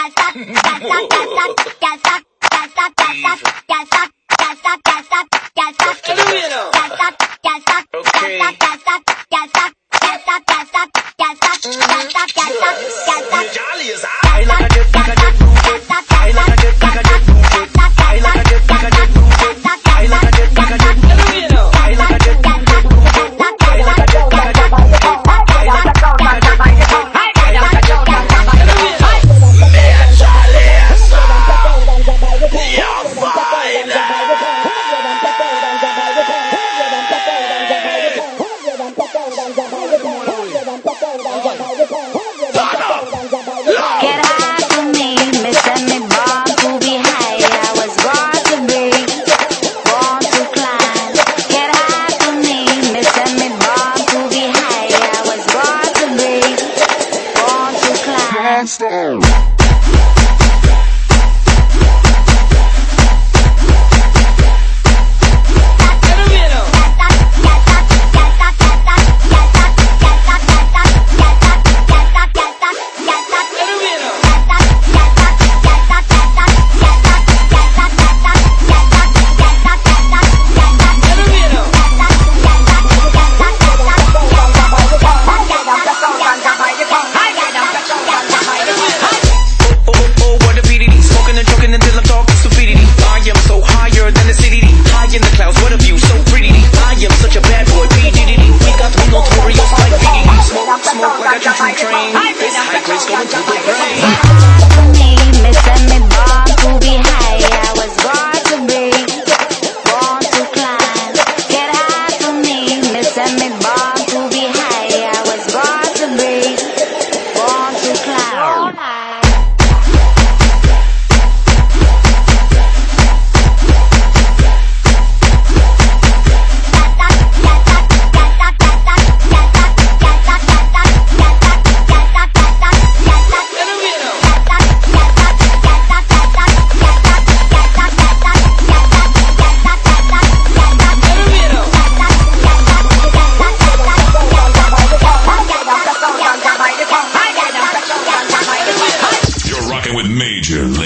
Hallelujah. monster. Smoke like a you drink, it's high grades going to the brain. with Major.